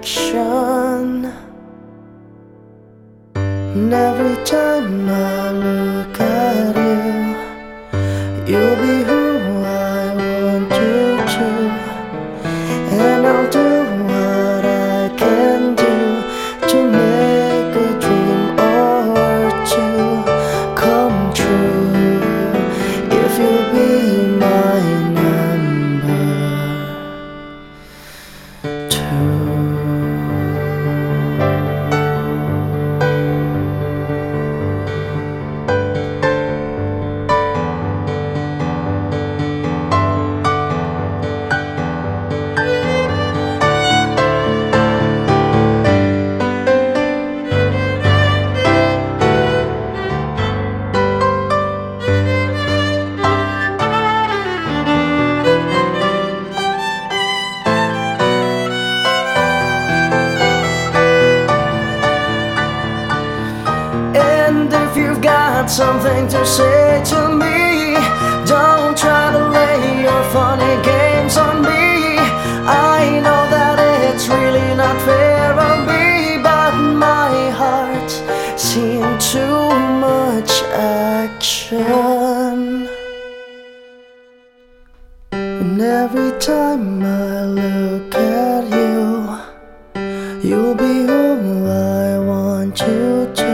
action. And every time I look at you, you'll be who got something to say to me. Don't try to lay your funny games on me. I know that it's really not fair on me, but my heart seen too much action. And every time I look at you, you'll be who I want you to.